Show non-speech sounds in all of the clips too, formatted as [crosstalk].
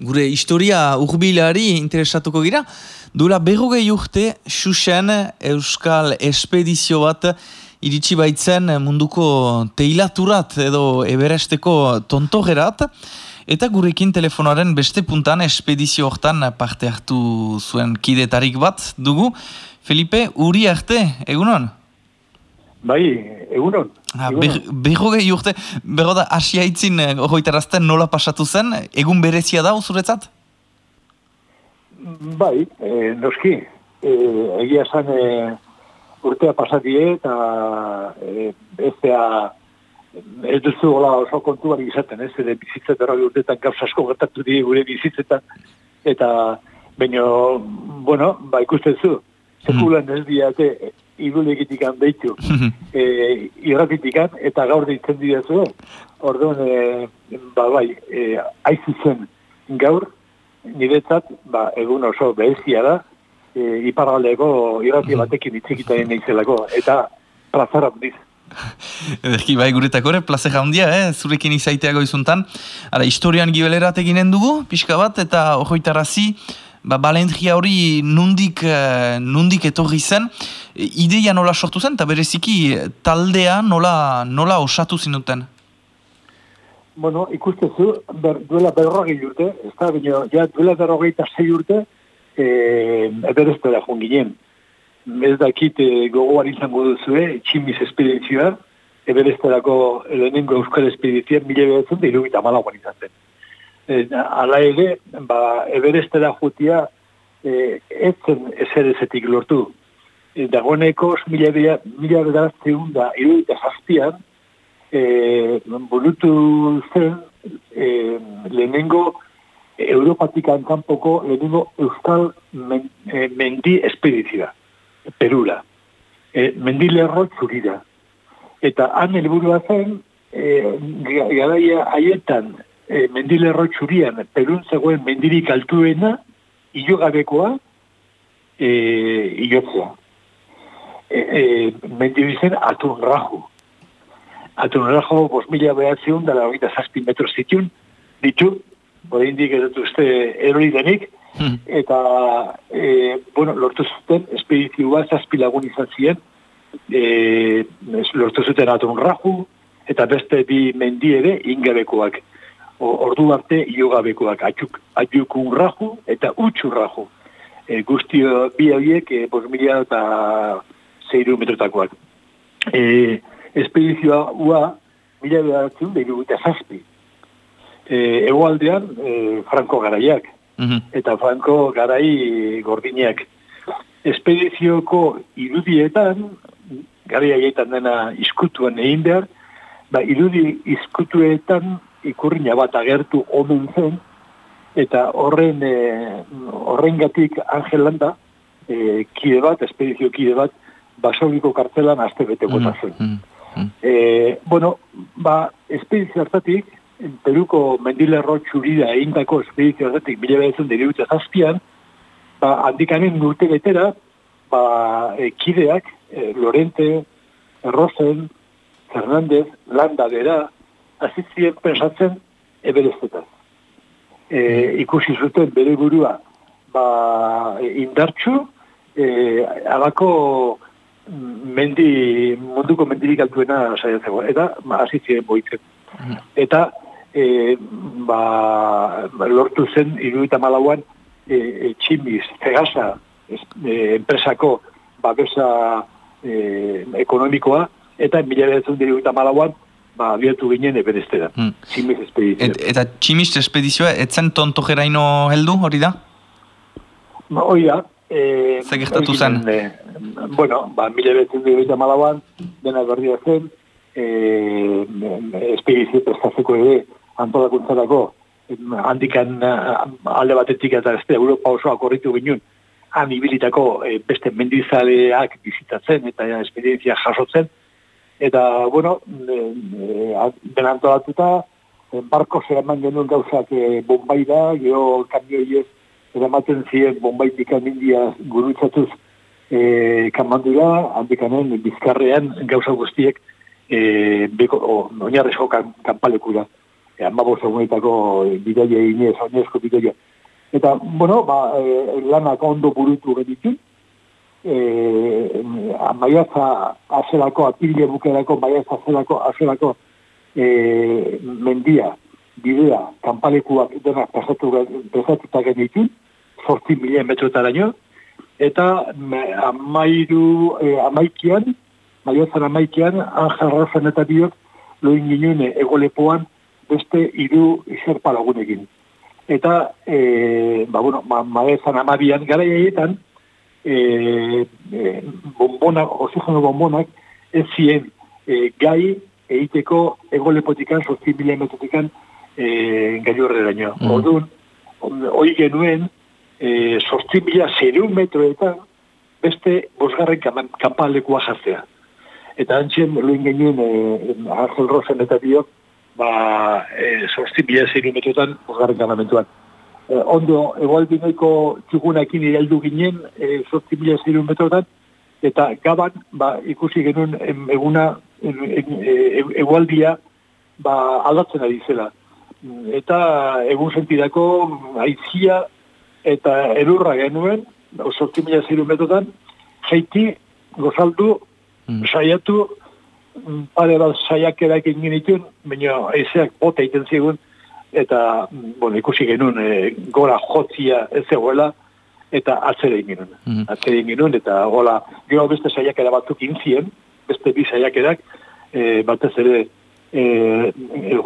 gure historia urbilari interesatuko gira. Dula berrogei urte, Xuxen Euskal Espedizio bat iritsi baitzen munduko teilaturat edo eberesteko tontogerat. Eta gurekin telefonoaren beste puntan espedizio hortan parte hartu zuen kidetarik bat dugu. Felipe, uri arte, egunon? Bai, egunon. Ah, Berro gehi urte, berro da, asia itzin eh, nola pasatu zen, egun berezia da, uzuretzat? Bai, e, noski, e, egia zan e, urtea pasatie eta e, ez da, ez duzu gola oso kontu bari izaten, ez, ere bizitza berro urteetan gauza asko gertatu die gure bizitzetan, eta, baina, bueno, ba, ikusten zu, sekulan ez diate, irulegitik handeitu e, irratitik eta gaur ditzen dira zu, orduan, e, ba, bai, e, aizu zen gaur, niretzat, ba, egun oso behezia da, e, iparraldeko irrati batekin itzikitaren naizelako, eta plazara handiz. Ederki bai guretako ere, plazer handia, eh? zurekin izaiteago izuntan. Ara, historian gibelerat eginen dugu, pixka bat, eta ojoitarazi, ba, balentria hori nundik, uh, nundik etorri zen, e, ideia nola sortu zen, eta bereziki taldea nola, nola osatu zinuten? Bueno, ikustezu, ber, duela berrogei urte, ez da, baina, ja, duela berrogei eta zei urte, e, eberezte da joan ginen. Ez dakit e, gogoan izango duzue, tximiz espedizioa, eberezte dako lehenengo euskal espedizioa, mila behatzen da, irugita malagoan izan zen ala ere, ba, ebereste da jutia, e, etzen ezerezetik lortu. E, dagoeneko, mila bedarazteun da, iru eta zazpian, e, burutu zen, e, lehenengo, Europatik kanpoko lehenengo Euskal men, e, Mendi Espedizioa, Perula. E, mendi lerro txurira. Eta han helburua zen, e, garaia haietan e, mendilerro txurian, perun zegoen mendirik altuena, ilogabekoa, e, ilotzea. E, e, mendibizen atun raju. Atun raju, bos mila behatzeun, dara horita zazpin metro zitun, ditu, bode indik edo uste erori denik, hmm. eta, e, bueno, lortu zuten, espedizioa zazpi lagun izan ziren, e, lortu zuten atun raju, eta beste bi mendi ere ingabekoak ordu arte iogabekoak atxuk, atxuk urraju eta utxurraju. E, guzti bi horiek e, bos mila eta zeiru metrotakoak. E, espedizioa ua mila behatzen behiru eta zazpi. E, egualdean e, Franco garaiak mhm. eta Franco garai gordineak. Espedizioko irudietan, garai haietan dena iskutuan egin behar, ba, irudi iskutuetan ikurriña bat agertu omen zen, eta horren e, horrengatik Angel Landa, e, kide bat, espedizio kide bat, basauriko kartzelan azte bete gota mm, zen. Mm, mm. E, bueno, ba, espedizio hartatik, Peruko mendilerro txurida eindako espedizio hartatik, mila behazen dira zazpian, ba, handikanen urte betera, ba, e, kideak, e, Lorente, Rosen, Fernandez, Landa dera, azizien pensatzen ebereztetan. E, ikusi zuten bere burua ba, indartxu, e, alako mendi, munduko mendirik altuena saiatzeko, eta ba, azizien boitzen. Eta e, ba, lortu zen iruita malauan e, e, tximiz, tegasa, e, enpresako babesa e, ekonomikoa, eta mila behatzen malauan ba, abiatu ginen eberestera. Hmm. Tximiz espedizioa. Et, eta tximiz espedizioa, etzen tonto jeraino heldu hori da? Ba, hori da. E, Zer gertatu zen? E, bueno, ba, mila betzen dira malauan, dena berdia zen, e, espedizio prestatzeko ere, antolakuntzarako, handikan alde batetik eta ez Europa osoa korritu ginen, han ibilitako e, beste mendizaleak bizitatzen eta ja, esperientzia jasotzen, Eta, bueno, benantolatuta, e, e, barko zeraman genuen gauzak e, bombay da, geho kamioiez eramaten ziren bombay dikan india gurutzatuz e, kamandura, handikanen bizkarrean gauza guztiek e, beko, o, oinarrezko kan, kanpalekura e, amabo segunetako bidaia inez, oinezko bidaia. Eta, bueno, ba, e, lanak ondo burutu genitu, e, maiatza azelako, apile bukerako, maiatza azelako, azelako e, mendia, bidea, kanpalekuak denak pasatu, pasatuta genitu, 40 mila metrotara nio, eta amairu, e, amaikian, maiatzan amaikian, Angel Rafen eta biok, loin ginen egolepoan beste hiru izerpa lagunekin. Eta, e, ba, bueno, ma, maezan amabian, gara jaietan, e, e, bombonak, oxigeno bombonak, ez ziren e, gai egiteko egolepotikan, sortzi milimetrotikan, e, gai horrela nio. Mm. Orduan, hoi genuen, e, sortzi mila metroetan, beste bosgarren kanpalekua jartzea eta antzen luen genuen e, Arjel Rosen eta biok ba, e, sortzi bila zeiru metrotan osgarren ganamentuan. E, ondo, egualdinoiko txugunakin iraldu ginen e, sortzi bila zeiru metrotan eta gaban ba, ikusi genuen eguna e, egualdia ba, aldatzen ari zela. Eta egun sentidako aizia eta erurra genuen, sortzi mila zeiru metrotan, jaiti gozaldu mm. saiatu mm, pare bat saiakera egin genituen, baina aizeak bota egiten zigun, eta mm, bueno, ikusi genuen e, gora jotzia ez zegoela, eta atzere egin genuen. Mm. Atzere egin genuen, eta gola, gero beste saiakera batzuk inzien, beste bi saiakerak, e, batez ere e,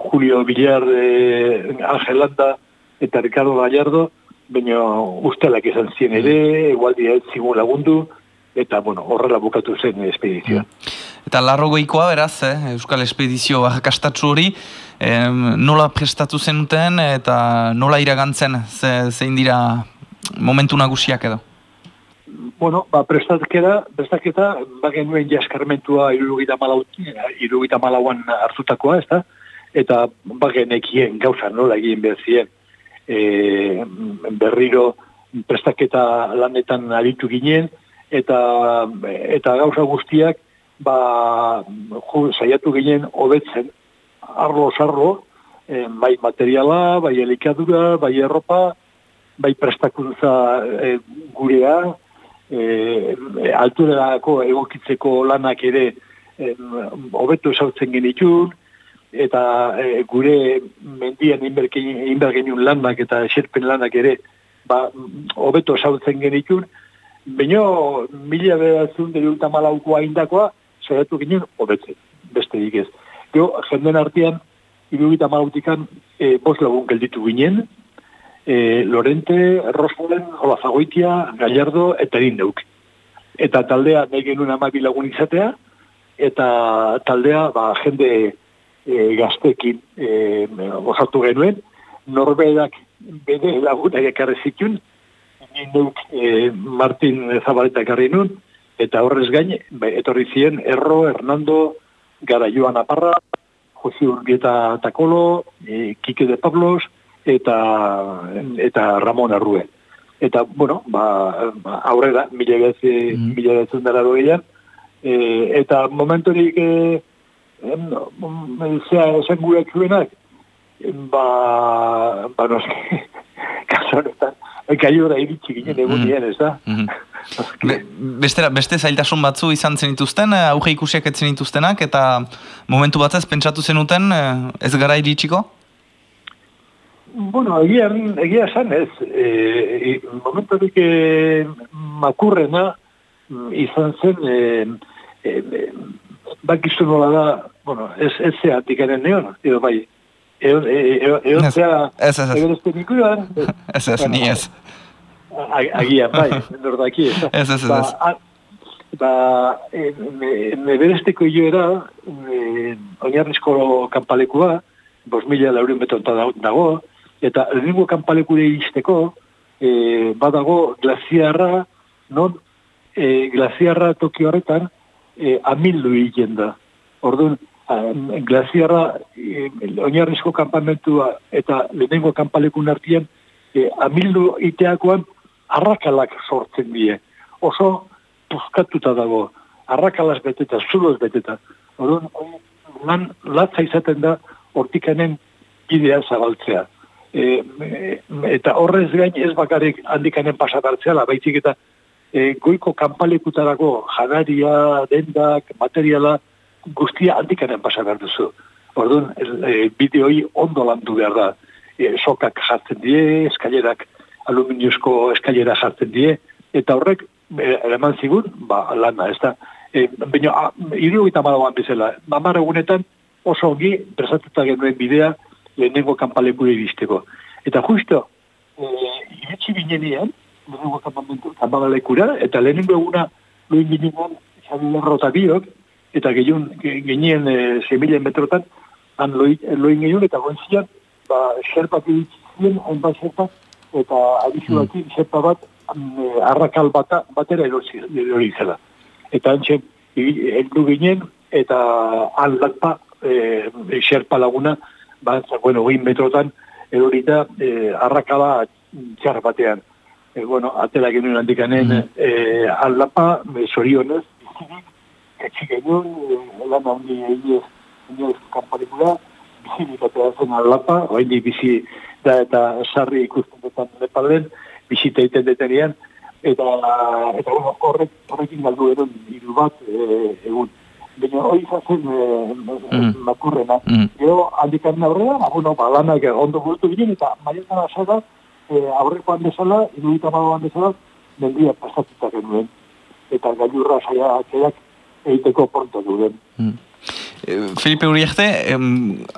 Julio Villar e, Angelanda eta Ricardo Gallardo, baina ustelak izan zien ere, egualdia ez zigun lagundu, eta bueno, horrela bukatu zen espedizioa. Mm. Eta larrogoikoa beraz, eh, Euskal Espedizio kastatzu hori, eh, nola prestatu zenuten eta nola iragantzen ze, zein dira momentu nagusiak edo? Bueno, ba, prestaketa, prestaketa, ba genuen jaskarmentua irugita, irugita malauan hartutakoa, ez da? Eta ba genekien gauza nola egin behar ziren e, berriro prestaketa lanetan aritu ginen, eta eta gauza guztiak ba jo, saiatu ginen hobetzen arlo sarro e, bai materiala bai elikadura bai erropa bai prestakuntza e, gurea e, alturako egokitzeko lanak ere hobetu esautzen genitun eta e, gure mendian inbergenun lanak eta eserpen lanak ere ba, hobeto esautzen genitun. Baina, mila behatzen dut malaukoa indakoa, zaitu ginen, hobetzen, beste dik ez. Jo, jenden artean, irugita malautikan, e, bos lagun gelditu ginen, e, Lorente, Rosfolen, Ola Zagoitia, Gallardo, eta Erindeuk. Eta taldea, nahi genuen amabi lagun izatea, eta taldea, ba, jende e, gaztekin e, osatu genuen, norbedak bede lagunak ekarri neuk e, Martin Zabaleta ekarri nun, eta horrez gain, be, etorri ziren Erro, Hernando, Gara Joan Aparra, Josi Urbieta Takolo, e, Kike de Pablos, eta, eta Ramon Arrue. Eta, bueno, ba, ba aurrera, mila behatzen mm -hmm. dara doian, e, eta momentorik, e, em, zea, esan gure ba, ba, no, [laughs] kasonetan, gaiora iritsi ginen egun mm -hmm. ez da? Mm beste, beste zailtasun batzu izan zen ituzten, eh, auge ikusiak etzen ituztenak, eta momentu bat ez pentsatu zenuten eh, ez gara iritsiko? Bueno, egia, egia esan ez, e, e, momentu e, makurrena mm, izan zen, e, e, e, bakizu nola da, bueno, ez, ez zeatik eren neon, edo bai, egon zea... Ez, ez, ez. Ez, ez, ni ez. Agia, bai, nordaki, ez. Ez, ez, ez. Ba, me beresteko jo era, oinarrizko kanpalekua, bos mila laurin betonta dago, eta lehenengo kanpalekure izteko, e, badago glaziarra, non, e, glaziarra toki horretan, e, amildu egiten da. Orduan, glaziarra e, oinarrizko kampamentua eta lehenengo kanpalekun artian e, amildu iteakoan arrakalak sortzen die. Oso puzkatuta dago, arrakalaz beteta, zuloz beteta. Orduan, lan latza izaten da hortikanen bidea zabaltzea. E, eta horrez gain ez bakarrik handikanen pasatartzea, baizik eta e, goiko kanpalekutarako janaria, dendak, materiala, guztia handikanen pasatar duzu. Orduan, e, bideoi ondo landu behar da. E, sokak jartzen die, eskailerak, aluminiusko eskailera jartzen die, eta horrek, e, eleman zigun, ba, lana, ez da. E, Baina, iru eta malagoan bezala, mamar egunetan oso ongi, presatuta genuen bidea, lehenengo kanpaleku iristeko. Eta justo, e, iritsi binenean, lehenengo kanpalekura, eta lehenengo eguna, lehen ginean, xabi lerrota biok, eta gehiun, genien e, zemilen metrotan, han loin gehiun, eta goen zian, ba, xerpak iritzien, hainbat xerpak, eta abizu bat, mm. xerpa bat, e, arrakal bata, batera erori zela. Eta antxe, heldu ginen, eta aldatpa, e, xerpa laguna, ba, bueno, egin metrotan, erorita, e, arrakala txar batean. E, bueno, atela genuen handikanen mm e, aldapa, e, sorionez, bizirik, etxik genuen, e, lan handi egin ez kanparikula, bizirik atea zen aldapa, oain di bizi da eta sarri ikusten dutan lepalen, bizita egiten detenean, eta, eta horrek, horrekin galdu eron hiru bat e, egun. Baina hori izazen e, mm. makurrena. Mm. Gero, handikan aurrera, ba, bueno, ba, lanak ondo gurtu ginen, eta maietan asada, e, aurrekoan bezala, inuita magoan bezala, mendia pasatuta genuen. Eta gailurra saia egiteko porto duen. Mm. Felipe Uriarte,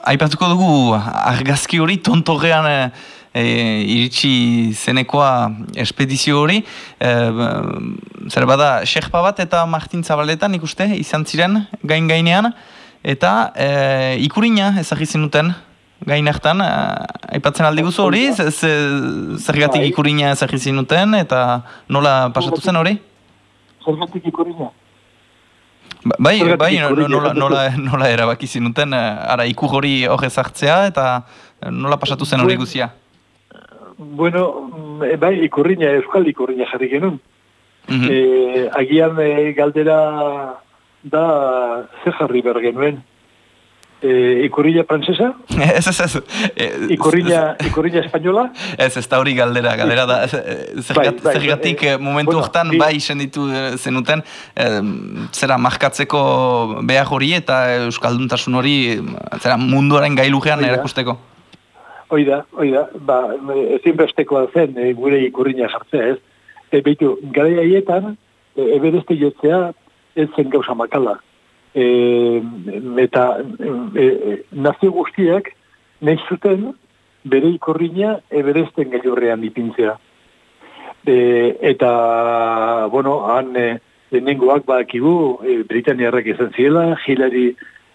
aipatuko dugu argazki hori tontorrean e, iritsi zenekoa espedizio hori. E, zer bada, Xerpa bat eta Martin Zabaletan ikuste izan ziren gain gainean. Eta e, ikurina ezagitzen duten gain hartan. Aipatzen aldi guzu hori, zergatik bai. ikurina ezagitzen duten eta nola pasatu zen hori? Zergatik ikurina? Ba, bai, bai, nola, nola, nola erabaki zinuten, ara ikur hori hori ezartzea eta nola pasatu zen hori guzia? Bueno, mm, bai, ikurriña, euskal ikurriña jarri genuen. Mm -hmm. agian e, galdera da ze jarri behar genuen. E, ikurriña francesa? Ez, ez, ez. Ikurriña, ikurriña espainola? Ez, ez da hori galdera, galdera da. Zergatik bai, bai, bai, momentu bueno, hortan bai isen ditu zenuten, zera markatzeko behar hori eta euskalduntasun hori, zera munduaren gailujean erakusteko. Hoi da, hoi da, ba, ezin bestekoa zen e, gure ikurriña jartzea ez. E, Beitu, gara haietan, e, ebereste jotzea ez zen gauza makala. E, eta e, e, nazio guztiak nahi zuten bere ikurriña eberesten gailurrean ipintzea. E, eta, bueno, han e, nengoak badakigu, e, Britaniarrak izan ziela, Hillary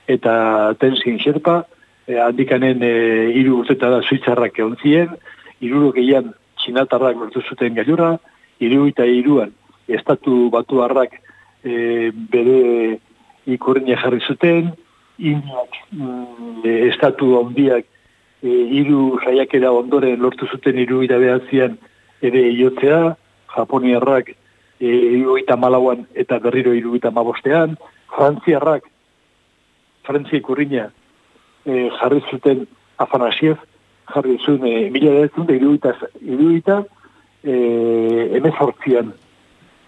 eta Tenzin Sherpa, e, handikanen e, iru urteta da suitzarrak egon ziren, iruro gehian txinatarrak lortu zuten gailura, iru eta iruan estatu batu harrak e, bere ikurriña jarri zuten, indiak mm, e, estatu ondiak e, iru jaiakera ondoren lortu zuten iru eta behatzean ere iotzea, japoniarrak e, iru eta malauan eta berriro iru eta mabostean, frantziarrak, frantzia ikurriña, e, jarri zuten Afanasiev, jarri zuen e, mila edatzen da iruita, iruita e, emezortzian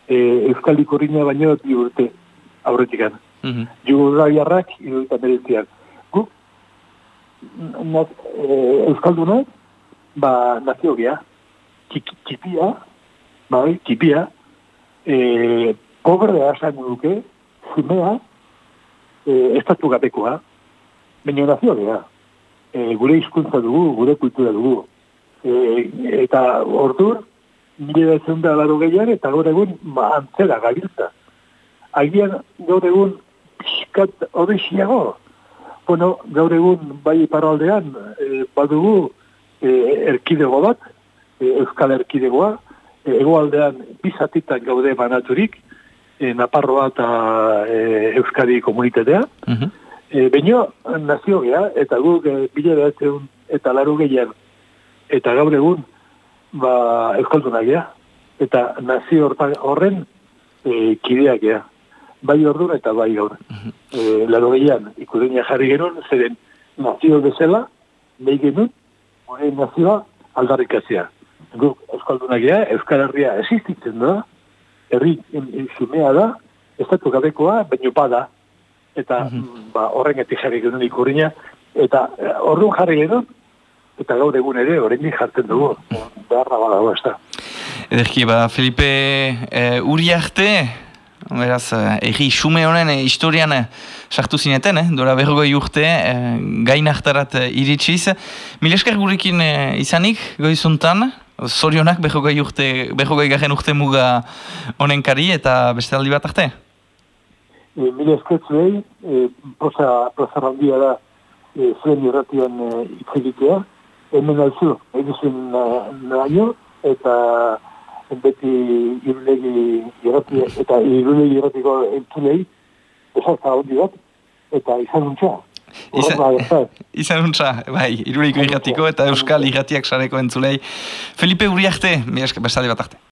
e, Euskal Ikorina baino di urte aurretikan. Mm -hmm. Jugoslaviarrak iruita meretzian. Gu, naz, e, Euskalduna, ba, nazio gea, kipia, bai, kipia, e, pobrea esan duke, zumea, e, estatu gatekoa, baina nazio gara. E, gure hizkuntza dugu, gure kultura dugu. E, eta ordur, nire da laro gehiago, eta gaur egun ba, antzera gabiltza. Agian gaur egun pixkat horrexiago. Bueno, gaur egun bai paraldean e, badugu e, erkidego bat, e, euskal erkidegoa, e, egoaldean bizatitan gaude banaturik, e, Naparroa eta e, Euskadi komunitatea, mhm. E, Baina nazio geha, eta guk e, bila eta laro gehian, eta gaur egun, ba, euskaltuna geha. Eta nazio horren e, kideak geha. Bai orduan eta bai gaur. E, laro gehian, ikudenia jarri genuen, zeren nazio bezala, nahi genuen, hori nazioa aldarrikazia. Guk Euskaldunak ea, Euskal Herria existitzen da, herri xumea da, da gabekoa, baino bada. Eta mm ba, horren eti jarri genuen ikurriña, eta eh, orduan jarri genuen, eta gaur egun ere, horrein jartzen dugu, beharra badago, ez da. Ederki, ba, Felipe e, Uriarte, beraz, egi xume honen e, historian sartu zineten, eh? dora berrogoi urte, e, gain hartarat iritsiz. Mil esker gurekin e, izanik, goizuntan, zorionak berrogoi urte, berrogoi garen urte muga honen kari, eta beste aldi bat arte? E, mil esker zuei, e, proza, proza randia da, e, zuen irratian e, itzegitea, hemen alzu, egizun nahi, eta beti irulegi irrati, eta irulegi irratiko entzulei, esarta handi bat, eta izan nuntza. Izan, [laughs] izan nuntza, bai, irulegi irratiko eta euskal irratiak sareko entzulei. Felipe Uriarte, mi esker, bat arte.